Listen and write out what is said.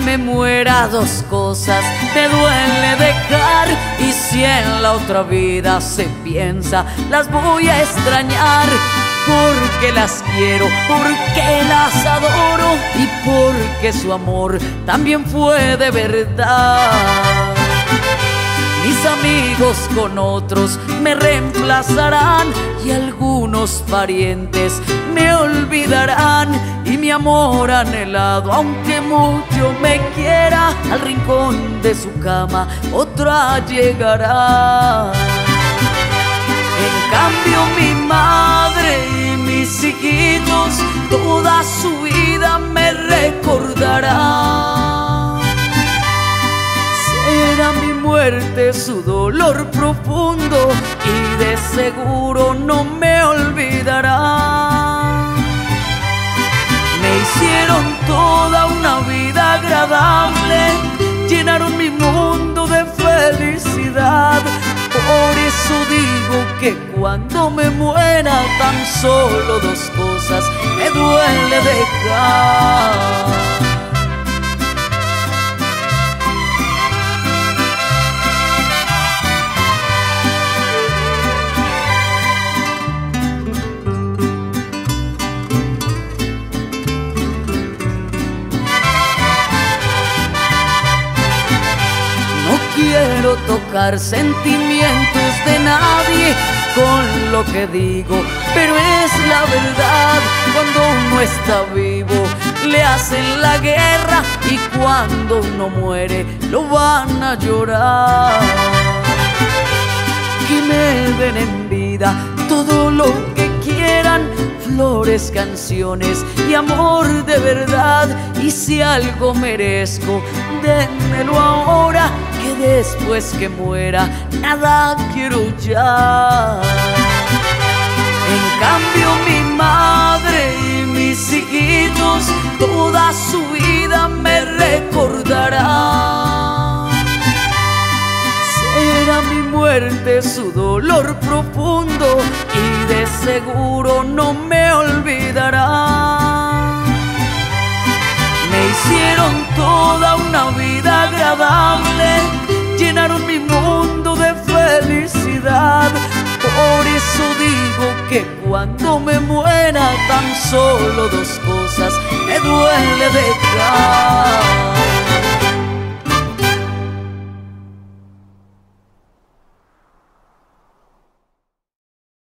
me muera dos cosas me duele dejar y si en la otra vida se piensa las voy a extrañar porque las quiero, porque las adoro y porque su amor también fue de verdad. Mis amigos con otros me reemplazarán y algunos parientes me olvidarán y mi amor anhelado, aunque mucho me quiera, al rincón de su cama otra llegará. En cambio su dolor profundo y de seguro no me olvidará. Me hicieron toda una vida agradable, llenaron mi mundo de felicidad. Por eso digo que cuando me muera tan solo dos cosas me duele dejar. Quiero tocar sentimientos de nadie con lo que digo, pero es la verdad. Cuando uno está vivo, le hacen la guerra y cuando uno muere, lo van a llorar. Que me den en vida todo lo que quieran, flores, canciones y amor de verdad. Y si algo merezco, démelo ahora, después que muera, nada quiero ya. En cambio mi madre y mis hijitos toda su vida me recordarán. Será mi muerte su dolor profundo y de seguro no me olvidará. Me hicieron toda una vida agradable, mi mundo de felicidad. Por eso digo que cuando me muera tan solo dos cosas me duele dejar.